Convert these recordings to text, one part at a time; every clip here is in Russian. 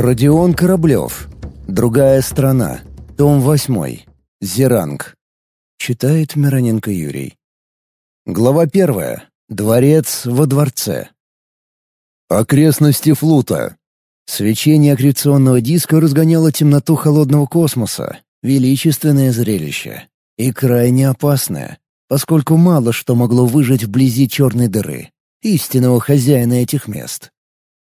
Родион Кораблев. Другая страна. Том 8. Зеранг. Читает Мироненко Юрий. Глава первая. Дворец во дворце. Окрестности флута. Свечение аккреционного диска разгоняло темноту холодного космоса. Величественное зрелище. И крайне опасное, поскольку мало что могло выжить вблизи черной дыры, истинного хозяина этих мест.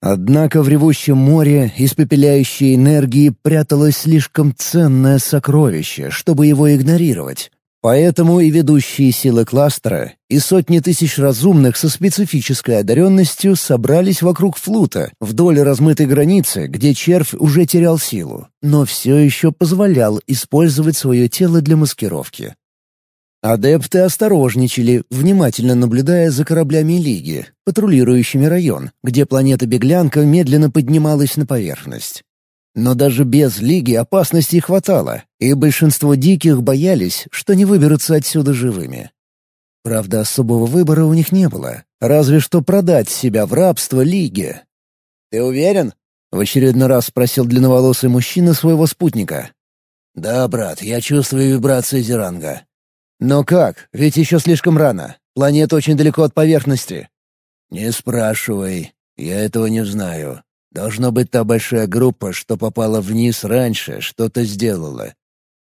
Однако в ревущем море испепеляющей энергии пряталось слишком ценное сокровище, чтобы его игнорировать. Поэтому и ведущие силы кластера, и сотни тысяч разумных со специфической одаренностью собрались вокруг флута, вдоль размытой границы, где червь уже терял силу, но все еще позволял использовать свое тело для маскировки. Адепты осторожничали, внимательно наблюдая за кораблями Лиги, патрулирующими район, где планета-беглянка медленно поднималась на поверхность. Но даже без Лиги опасности хватало, и большинство диких боялись, что не выберутся отсюда живыми. Правда, особого выбора у них не было, разве что продать себя в рабство Лиге. «Ты уверен?» — в очередной раз спросил длинноволосый мужчина своего спутника. «Да, брат, я чувствую вибрации Зеранга. «Но как? Ведь еще слишком рано. Планета очень далеко от поверхности». «Не спрашивай. Я этого не знаю. Должно быть та большая группа, что попала вниз раньше, что-то сделала».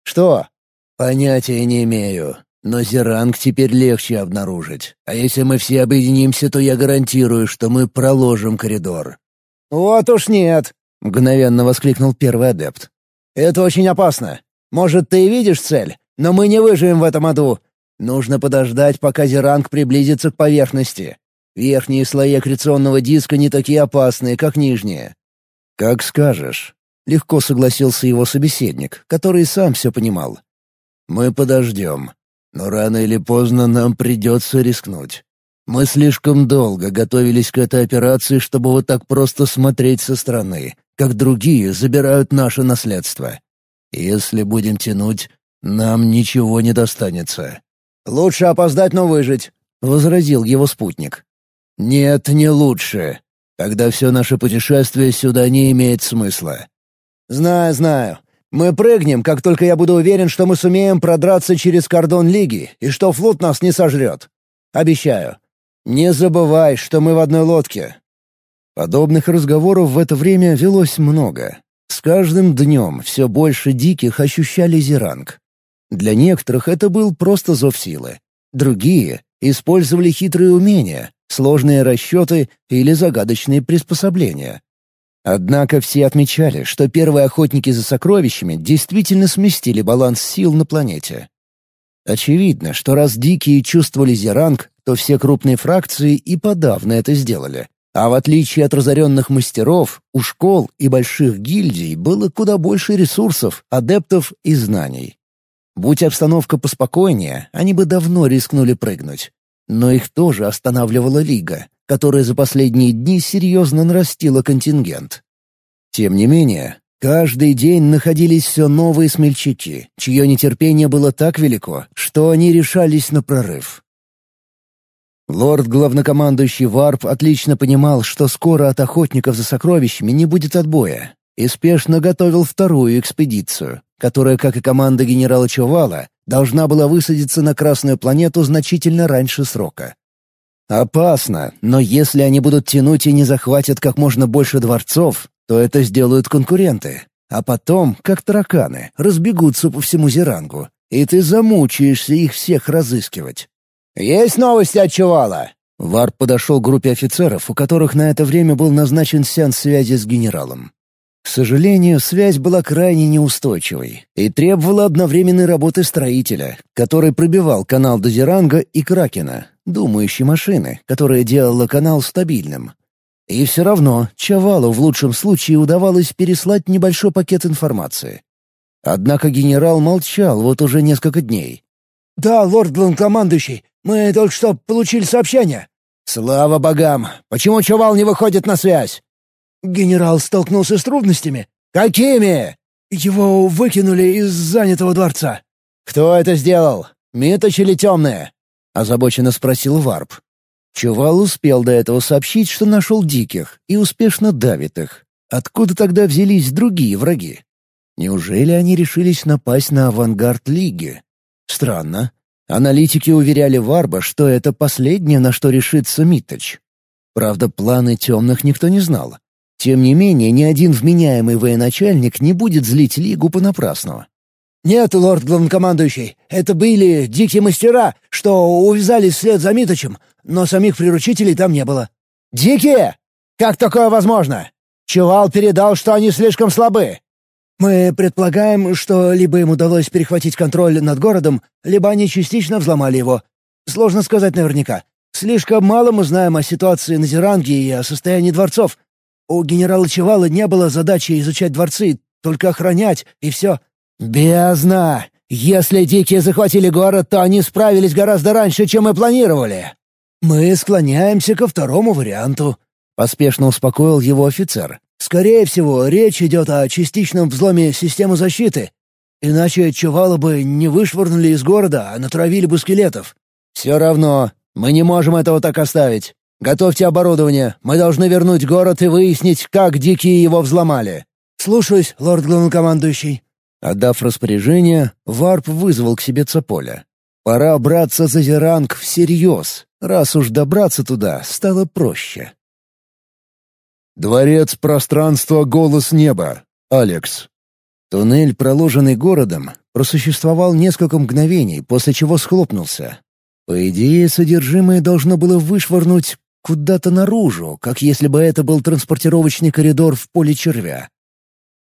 «Что?» «Понятия не имею. Но Зеранг теперь легче обнаружить. А если мы все объединимся, то я гарантирую, что мы проложим коридор». «Вот уж нет!» — мгновенно воскликнул первый адепт. «Это очень опасно. Может, ты и видишь цель, но мы не выживем в этом аду. Нужно подождать, пока Зеранг приблизится к поверхности. Верхние слои аккреционного диска не такие опасные, как нижние». «Как скажешь», — легко согласился его собеседник, который сам все понимал. «Мы подождем, но рано или поздно нам придется рискнуть. Мы слишком долго готовились к этой операции, чтобы вот так просто смотреть со стороны, как другие забирают наше наследство. Если будем тянуть, нам ничего не достанется». «Лучше опоздать, но выжить», — возразил его спутник. «Нет, не лучше. Тогда все наше путешествие сюда не имеет смысла». «Знаю, знаю. Мы прыгнем, как только я буду уверен, что мы сумеем продраться через кордон Лиги и что флот нас не сожрет. Обещаю. Не забывай, что мы в одной лодке». Подобных разговоров в это время велось много. С каждым днем все больше диких ощущали зеранг. Для некоторых это был просто зов силы. Другие использовали хитрые умения, сложные расчеты или загадочные приспособления. Однако все отмечали, что первые охотники за сокровищами действительно сместили баланс сил на планете. Очевидно, что раз дикие чувствовали зеранг, то все крупные фракции и подавно это сделали. А в отличие от разоренных мастеров, у школ и больших гильдий было куда больше ресурсов, адептов и знаний. Будь обстановка поспокойнее, они бы давно рискнули прыгнуть. Но их тоже останавливала Лига, которая за последние дни серьезно нарастила контингент. Тем не менее, каждый день находились все новые смельчаки, чье нетерпение было так велико, что они решались на прорыв. Лорд-главнокомандующий Варп отлично понимал, что скоро от охотников за сокровищами не будет отбоя, и спешно готовил вторую экспедицию, которая, как и команда генерала Чувала, должна была высадиться на Красную планету значительно раньше срока. Опасно, но если они будут тянуть и не захватят как можно больше дворцов, то это сделают конкуренты. А потом, как тараканы, разбегутся по всему Зерангу, и ты замучаешься их всех разыскивать. «Есть новости от Чувала?» Варп подошел к группе офицеров, у которых на это время был назначен сеанс связи с генералом. К сожалению, связь была крайне неустойчивой и требовала одновременной работы строителя, который пробивал канал Дозеранга и Кракена, думающей машины, которая делала канал стабильным. И все равно Чавалу в лучшем случае удавалось переслать небольшой пакет информации. Однако генерал молчал вот уже несколько дней. «Да, лорд главнокомандующий, мы только что получили сообщение». «Слава богам! Почему Чавал не выходит на связь?» Генерал столкнулся с трудностями. «Какими?» «Его выкинули из занятого дворца». «Кто это сделал? Миточ или темные?» — озабоченно спросил Варп. Чувал успел до этого сообщить, что нашел диких и успешно давит их. Откуда тогда взялись другие враги? Неужели они решились напасть на авангард Лиги? Странно. Аналитики уверяли Варба, что это последнее, на что решится Митточ. Правда, планы темных никто не знал. Тем не менее, ни один вменяемый военачальник не будет злить Лигу понапрасну. «Нет, лорд главнокомандующий, это были дикие мастера, что увязались вслед за Миточем, но самих приручителей там не было». «Дикие? Как такое возможно? Чувал передал, что они слишком слабы». «Мы предполагаем, что либо им удалось перехватить контроль над городом, либо они частично взломали его. Сложно сказать наверняка. Слишком мало мы знаем о ситуации на Зеранге и о состоянии дворцов. У генерала Чевала не было задачи изучать дворцы, только охранять, и все». «Бездна! Если дикие захватили город, то они справились гораздо раньше, чем мы планировали». «Мы склоняемся ко второму варианту», — поспешно успокоил его офицер. «Скорее всего, речь идет о частичном взломе системы защиты. Иначе Чувала бы не вышвырнули из города, а натравили бы скелетов». «Все равно, мы не можем этого так оставить. Готовьте оборудование. Мы должны вернуть город и выяснить, как дикие его взломали». «Слушаюсь, лорд главнокомандующий». Отдав распоряжение, Варп вызвал к себе Цаполя. Пора браться за Зеранг всерьез, раз уж добраться туда стало проще. Дворец пространства «Голос неба». Алекс. Туннель, проложенный городом, просуществовал несколько мгновений, после чего схлопнулся. По идее, содержимое должно было вышвырнуть куда-то наружу, как если бы это был транспортировочный коридор в поле червя.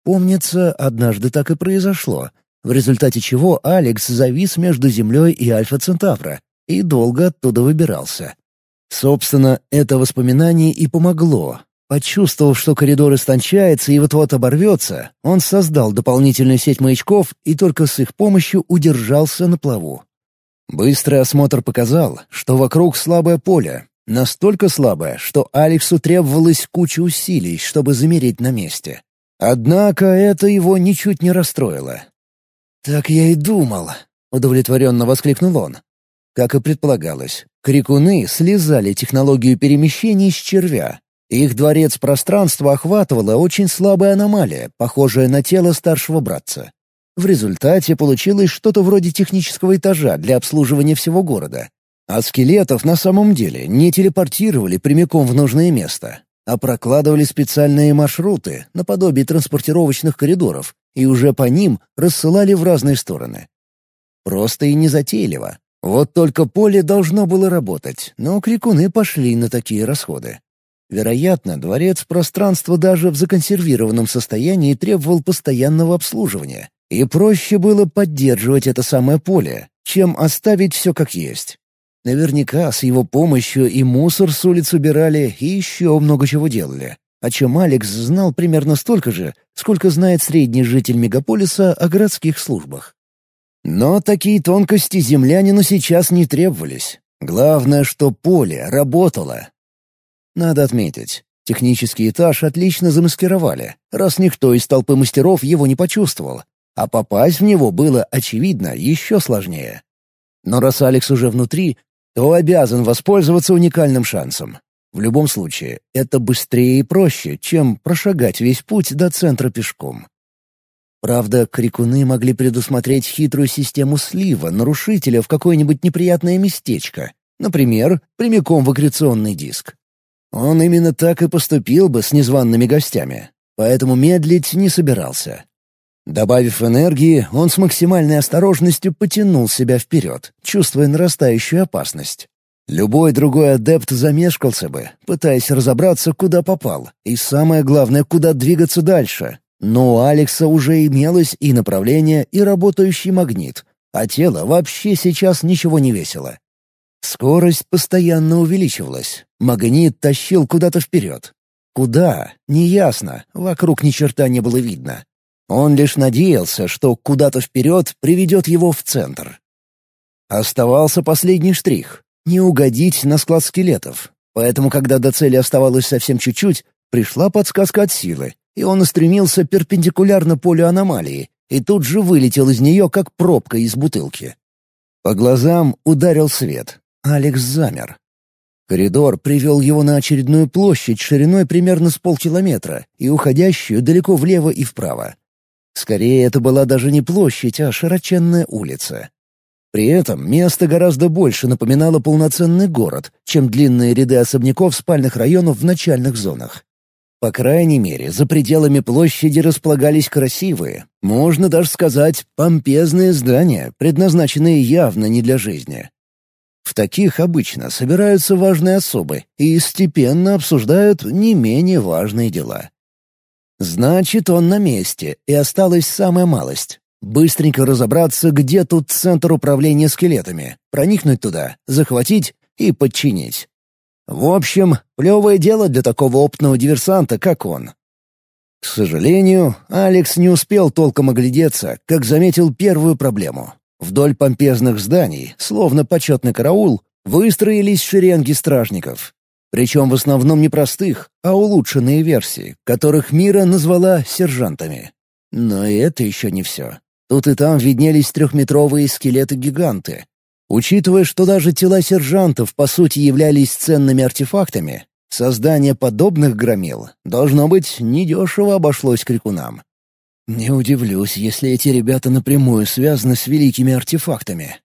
Помнится, однажды так и произошло, в результате чего Алекс завис между Землей и Альфа-Центавра и долго оттуда выбирался. Собственно, это воспоминание и помогло. Почувствовав, что коридор истончается и вот-вот оборвется, он создал дополнительную сеть маячков и только с их помощью удержался на плаву. Быстрый осмотр показал, что вокруг слабое поле, настолько слабое, что Алексу требовалось куча усилий, чтобы замереть на месте. Однако это его ничуть не расстроило. «Так я и думал», — удовлетворенно воскликнул он. Как и предполагалось, крикуны слезали технологию перемещений с червя. Их дворец пространства охватывала очень слабая аномалия, похожая на тело старшего братца. В результате получилось что-то вроде технического этажа для обслуживания всего города. А скелетов на самом деле не телепортировали прямиком в нужное место, а прокладывали специальные маршруты, наподобие транспортировочных коридоров, и уже по ним рассылали в разные стороны. Просто и незатейливо. Вот только поле должно было работать, но крикуны пошли на такие расходы. Вероятно, дворец пространства даже в законсервированном состоянии требовал постоянного обслуживания, и проще было поддерживать это самое поле, чем оставить все как есть. Наверняка с его помощью и мусор с улиц убирали, и еще много чего делали. О чем Алекс знал примерно столько же, сколько знает средний житель мегаполиса о городских службах. Но такие тонкости землянину сейчас не требовались. Главное, что поле работало. Надо отметить, технический этаж отлично замаскировали, раз никто из толпы мастеров его не почувствовал, а попасть в него было, очевидно, еще сложнее. Но раз Алекс уже внутри, то обязан воспользоваться уникальным шансом. В любом случае, это быстрее и проще, чем прошагать весь путь до центра пешком. Правда, крикуны могли предусмотреть хитрую систему слива нарушителя в какое-нибудь неприятное местечко, например, прямиком в аккреционный диск. Он именно так и поступил бы с незваными гостями, поэтому медлить не собирался. Добавив энергии, он с максимальной осторожностью потянул себя вперед, чувствуя нарастающую опасность. Любой другой адепт замешкался бы, пытаясь разобраться, куда попал, и самое главное, куда двигаться дальше. Но у Алекса уже имелось и направление, и работающий магнит, а тело вообще сейчас ничего не весило. Скорость постоянно увеличивалась. Магнит тащил куда-то вперед. Куда? Неясно, вокруг ни черта не было видно. Он лишь надеялся, что куда-то вперед приведет его в центр. Оставался последний штрих — не угодить на склад скелетов. Поэтому, когда до цели оставалось совсем чуть-чуть, пришла подсказка от силы, и он устремился перпендикулярно полю аномалии, и тут же вылетел из нее, как пробка из бутылки. По глазам ударил свет. Алекс замер. Коридор привел его на очередную площадь шириной примерно с полкилометра и уходящую далеко влево и вправо. Скорее, это была даже не площадь, а широченная улица. При этом место гораздо больше напоминало полноценный город, чем длинные ряды особняков спальных районов в начальных зонах. По крайней мере, за пределами площади располагались красивые, можно даже сказать, помпезные здания, предназначенные явно не для жизни. В таких обычно собираются важные особы и степенно обсуждают не менее важные дела. Значит, он на месте, и осталась самая малость Быстренько разобраться, где тут центр управления скелетами, проникнуть туда, захватить и подчинить. В общем, плевое дело для такого опытного диверсанта, как он. К сожалению, Алекс не успел толком оглядеться, как заметил первую проблему. Вдоль помпезных зданий, словно почетный караул, выстроились шеренги стражников. Причем в основном не простых, а улучшенные версии, которых Мира назвала сержантами. Но это еще не все. Тут и там виднелись трехметровые скелеты-гиганты. Учитывая, что даже тела сержантов по сути являлись ценными артефактами, создание подобных громил, должно быть, недешево обошлось крикунам. Не удивлюсь, если эти ребята напрямую связаны с великими артефактами.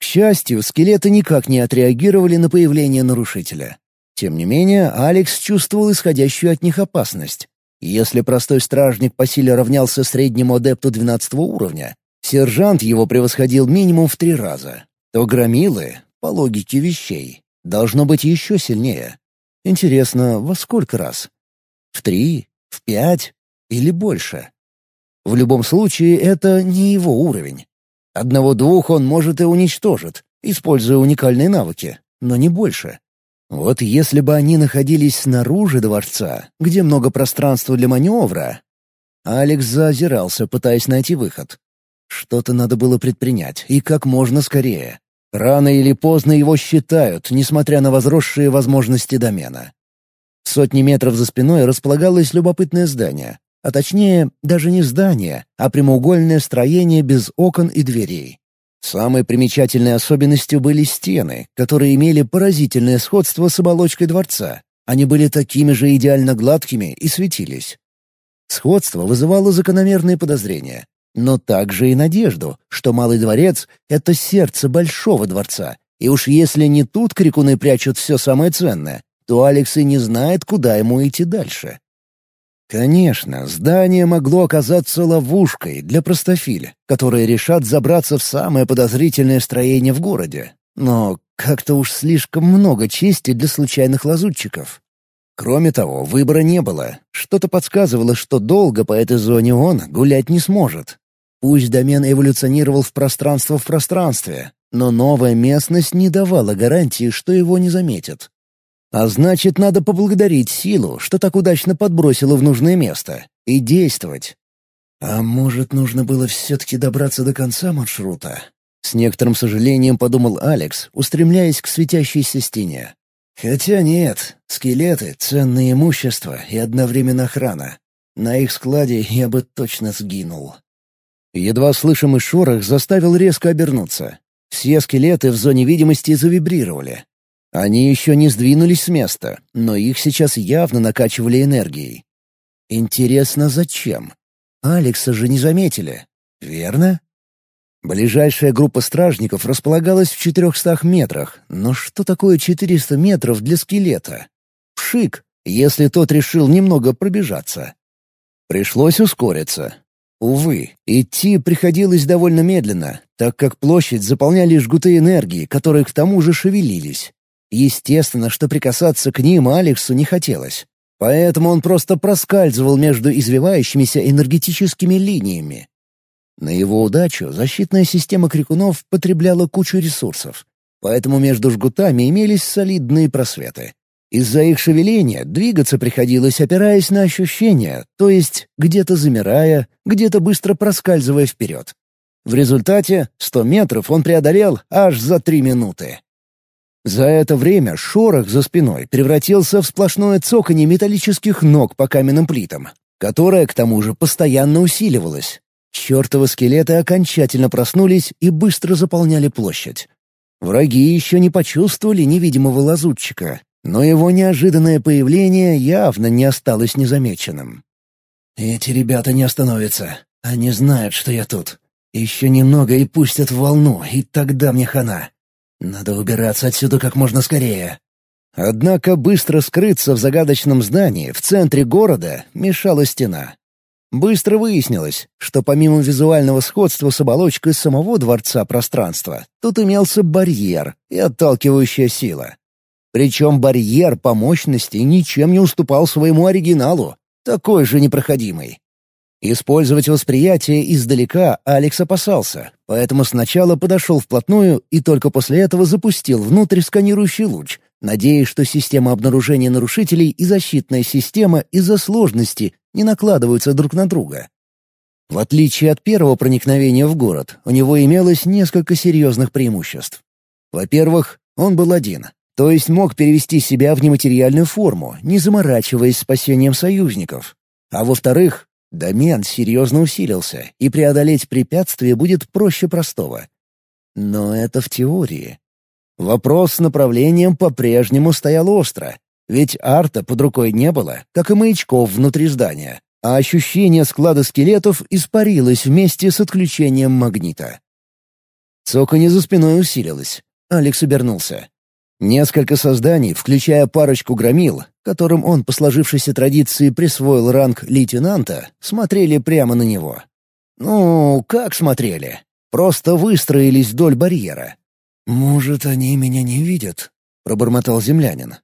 К счастью, скелеты никак не отреагировали на появление нарушителя. Тем не менее, Алекс чувствовал исходящую от них опасность. Если простой стражник по силе равнялся среднему адепту 12 уровня, сержант его превосходил минимум в три раза, то громилы, по логике вещей, должно быть еще сильнее. Интересно, во сколько раз? В три? В пять? Или больше? В любом случае, это не его уровень. Одного-двух он, может, и уничтожит, используя уникальные навыки, но не больше. Вот если бы они находились снаружи дворца, где много пространства для маневра... Алекс заозирался, пытаясь найти выход. Что-то надо было предпринять, и как можно скорее. Рано или поздно его считают, несмотря на возросшие возможности домена. Сотни метров за спиной располагалось любопытное здание, а точнее, даже не здание, а прямоугольное строение без окон и дверей. Самой примечательной особенностью были стены, которые имели поразительное сходство с оболочкой дворца. Они были такими же идеально гладкими и светились. Сходство вызывало закономерные подозрения, но также и надежду, что Малый дворец — это сердце большого дворца, и уж если не тут крикуны прячут все самое ценное, то Алекс и не знает, куда ему идти дальше. Конечно, здание могло оказаться ловушкой для простофиля, которые решат забраться в самое подозрительное строение в городе. Но как-то уж слишком много чести для случайных лазутчиков. Кроме того, выбора не было. Что-то подсказывало, что долго по этой зоне он гулять не сможет. Пусть домен эволюционировал в пространство в пространстве, но новая местность не давала гарантии, что его не заметят. А значит, надо поблагодарить силу, что так удачно подбросила в нужное место, и действовать. А может, нужно было все-таки добраться до конца маршрута? С некоторым сожалением подумал Алекс, устремляясь к светящейся стене. Хотя нет, скелеты — ценное имущество и одновременно охрана. На их складе я бы точно сгинул. Едва слышимый шорох заставил резко обернуться. Все скелеты в зоне видимости завибрировали, они еще не сдвинулись с места, но их сейчас явно накачивали энергией. Интересно, зачем? Алекса же не заметили, верно? Ближайшая группа стражников располагалась в 400 метрах, но что такое 400 метров для скелета? Пшик, если тот решил немного пробежаться. Пришлось ускориться. Увы, идти приходилось довольно медленно, так как площадь заполняли жгуты энергии, которые к тому же шевелились. Естественно, что прикасаться к ним Алексу не хотелось. Поэтому он просто проскальзывал между извивающимися энергетическими линиями. На его удачу защитная система крикунов потребляла кучу ресурсов, поэтому между жгутами имелись солидные просветы. Из-за их шевеления двигаться приходилось, опираясь на ощущения, то есть где-то замирая, где-то быстро проскальзывая вперед. В результате 100 метров он преодолел аж за 3 минуты. За это время шорох за спиной превратился в сплошное цоканье металлических ног по каменным плитам, которое, к тому же, постоянно усиливалось. Чёртовы скелеты окончательно проснулись и быстро заполняли площадь. Враги еще не почувствовали невидимого лазутчика, но его неожиданное появление явно не осталось незамеченным. «Эти ребята не остановятся. Они знают, что я тут. Еще немного и пустят волну, и тогда мне хана. Надо убираться отсюда как можно скорее». Однако быстро скрыться в загадочном здании в центре города мешала стена. Быстро выяснилось, что помимо визуального сходства с оболочкой самого дворца пространства, тут имелся барьер и отталкивающая сила. Причем барьер по мощности ничем не уступал своему оригиналу, такой же непроходимый. Использовать восприятие издалека Алекс опасался, поэтому сначала подошел вплотную и только после этого запустил внутрь сканирующий луч, надеясь, что система обнаружения нарушителей и защитная система из-за сложности не накладываются друг на друга. В отличие от первого проникновения в город, у него имелось несколько серьезных преимуществ. Во-первых, он был один, то есть мог перевести себя в нематериальную форму, не заморачиваясь спасением союзников. А во-вторых, домен серьезно усилился, и преодолеть препятствие будет проще простого. Но это в теории. Вопрос с направлением по-прежнему стоял остро, ведь арта под рукой не было, как и маячков внутри здания, а ощущение склада скелетов испарилось вместе с отключением магнита. Цоканье за спиной усилилось. Алекс обернулся. Несколько созданий, включая парочку громил, которым он по сложившейся традиции присвоил ранг лейтенанта, смотрели прямо на него. Ну, как смотрели? Просто выстроились вдоль барьера. «Может, они меня не видят?» — пробормотал землянин.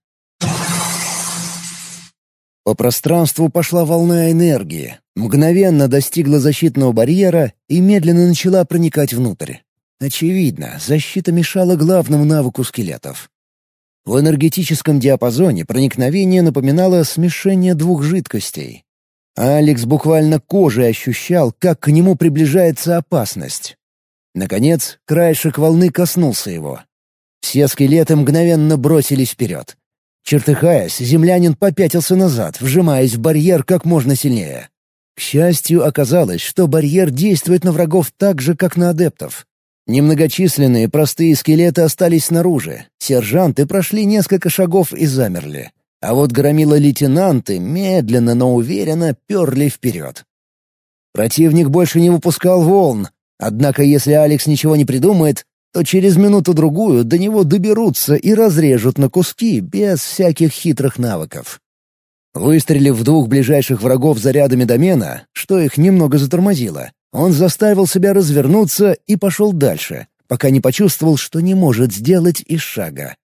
По пространству пошла волна энергии, мгновенно достигла защитного барьера и медленно начала проникать внутрь. Очевидно, защита мешала главному навыку скелетов. В энергетическом диапазоне проникновение напоминало смешение двух жидкостей. Алекс буквально кожей ощущал, как к нему приближается опасность. Наконец, краешек волны коснулся его. Все скелеты мгновенно бросились вперед. Чертыхаясь, землянин попятился назад, вжимаясь в барьер как можно сильнее. К счастью, оказалось, что барьер действует на врагов так же, как на адептов. Немногочисленные простые скелеты остались снаружи. Сержанты прошли несколько шагов и замерли. А вот громила-лейтенанты медленно, но уверенно перли вперед. Противник больше не выпускал волн, Однако если Алекс ничего не придумает, то через минуту-другую до него доберутся и разрежут на куски без всяких хитрых навыков. Выстрелив в двух ближайших врагов зарядами домена, что их немного затормозило, он заставил себя развернуться и пошел дальше, пока не почувствовал, что не может сделать и шага.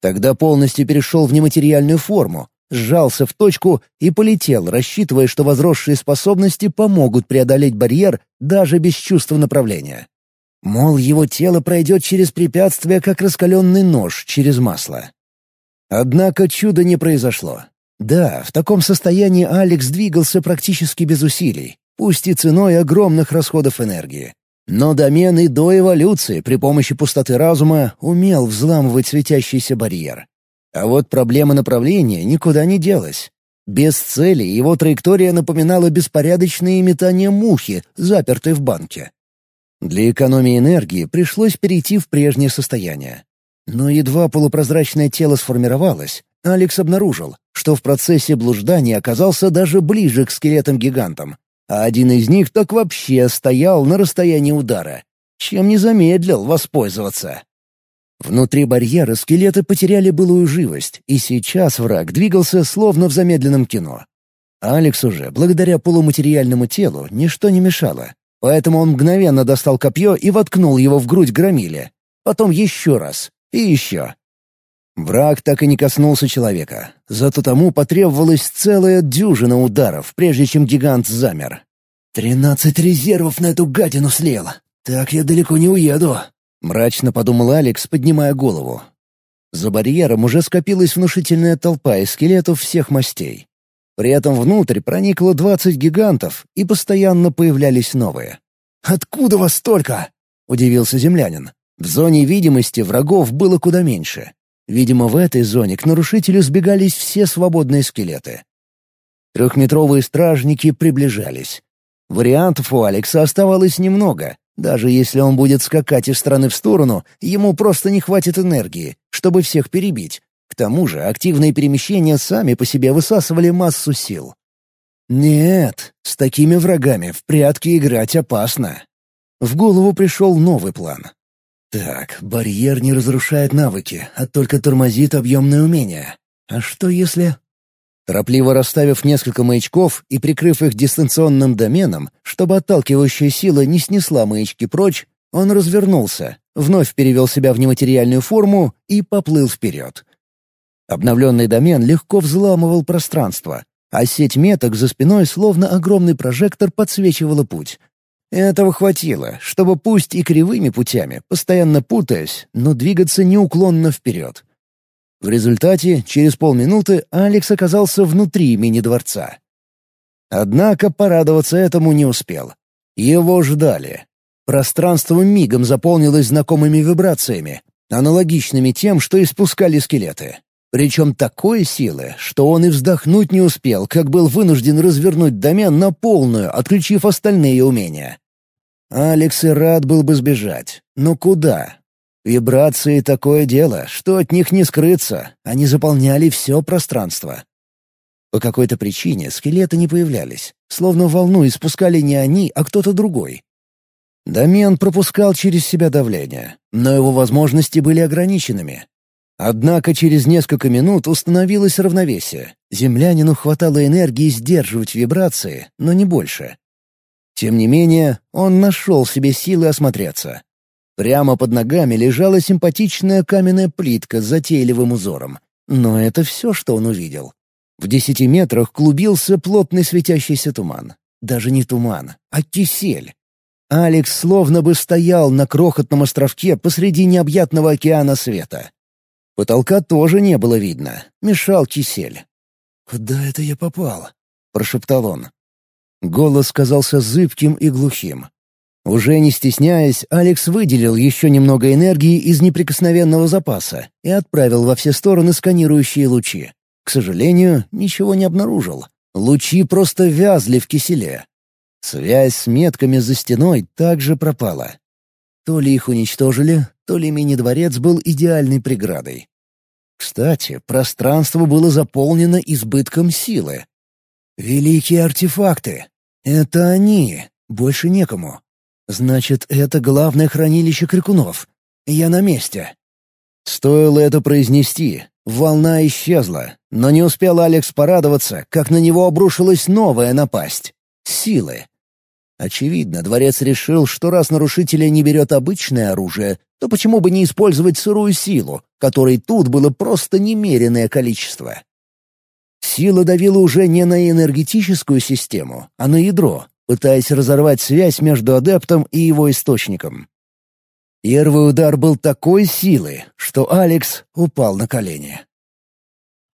Тогда полностью перешел в нематериальную форму, сжался в точку и полетел, рассчитывая, что возросшие способности помогут преодолеть барьер даже без чувства направления. Мол, его тело пройдет через препятствия, как раскаленный нож через масло. Однако чуда не произошло. Да, в таком состоянии Алекс двигался практически без усилий, пусть и ценой огромных расходов энергии. Но домен и до эволюции при помощи пустоты разума умел взламывать светящийся барьер. А вот проблема направления никуда не делась. Без цели его траектория напоминала беспорядочные метания мухи, запертой в банке. Для экономии энергии пришлось перейти в прежнее состояние. Но едва полупрозрачное тело сформировалось, Алекс обнаружил, что в процессе блуждания оказался даже ближе к скелетам-гигантам, а один из них так вообще стоял на расстоянии удара, чем не замедлил воспользоваться. Внутри барьера скелеты потеряли былую живость, и сейчас враг двигался словно в замедленном кино. Алекс уже, благодаря полуматериальному телу, ничто не мешало. Поэтому он мгновенно достал копье и воткнул его в грудь громиле. Потом еще раз. И еще. Враг так и не коснулся человека. Зато тому потребовалась целая дюжина ударов, прежде чем гигант замер. «Тринадцать резервов на эту гадину слел. Так я далеко не уеду», Мрачно подумал Алекс, поднимая голову. За барьером уже скопилась внушительная толпа из скелетов всех мастей. При этом внутрь проникло двадцать гигантов, и постоянно появлялись новые. «Откуда вас столько?» — удивился землянин. В зоне видимости врагов было куда меньше. Видимо, в этой зоне к нарушителю сбегались все свободные скелеты. Трехметровые стражники приближались. Вариантов у Алекса оставалось немного, Даже если он будет скакать из стороны в сторону, ему просто не хватит энергии, чтобы всех перебить. К тому же активные перемещения сами по себе высасывали массу сил. Нет, с такими врагами в прятки играть опасно. В голову пришел новый план. Так, барьер не разрушает навыки, а только тормозит объемное умение. А что если... Торопливо расставив несколько маячков и прикрыв их дистанционным доменом, чтобы отталкивающая сила не снесла маячки прочь, он развернулся, вновь перевел себя в нематериальную форму и поплыл вперед. Обновленный домен легко взламывал пространство, а сеть меток за спиной словно огромный прожектор подсвечивала путь. Этого хватило, чтобы пусть и кривыми путями, постоянно путаясь, но двигаться неуклонно вперед. В результате, через полминуты Алекс оказался внутри мини-дворца. Однако порадоваться этому не успел. Его ждали. Пространство мигом заполнилось знакомыми вибрациями, аналогичными тем, что испускали скелеты. Причем такой силы, что он и вздохнуть не успел, как был вынужден развернуть домен на полную, отключив остальные умения. Алекс и рад был бы сбежать. Но куда? Вибрации — такое дело, что от них не скрыться, они заполняли все пространство. По какой-то причине скелеты не появлялись, словно волну испускали не они, а кто-то другой. Домен пропускал через себя давление, но его возможности были ограниченными. Однако через несколько минут установилось равновесие. Землянину хватало энергии сдерживать вибрации, но не больше. Тем не менее, он нашел себе силы осмотреться. Прямо под ногами лежала симпатичная каменная плитка с затейливым узором. Но это все, что он увидел. В десяти метрах клубился плотный светящийся туман. Даже не туман, а кисель. Алекс словно бы стоял на крохотном островке посреди необъятного океана света. Потолка тоже не было видно, мешал кисель. «Куда это я попал?» — прошептал он. Голос казался зыбким и глухим. Уже не стесняясь, Алекс выделил еще немного энергии из неприкосновенного запаса и отправил во все стороны сканирующие лучи. К сожалению, ничего не обнаружил. Лучи просто вязли в киселе. Связь с метками за стеной также пропала. То ли их уничтожили, то ли мини-дворец был идеальной преградой. Кстати, пространство было заполнено избытком силы. «Великие артефакты! Это они! Больше некому!» Значит, это главное хранилище крикунов. Я на месте. Стоило это произнести, волна исчезла, но не успел Алекс порадоваться, как на него обрушилась новая напасть — силы. Очевидно, дворец решил, что раз нарушителя не берет обычное оружие, то почему бы не использовать сырую силу, которой тут было просто немеренное количество. Сила давила уже не на энергетическую систему, а на ядро, пытаясь разорвать связь между адептом и его источником. Первый удар был такой силы, что Алекс упал на колени.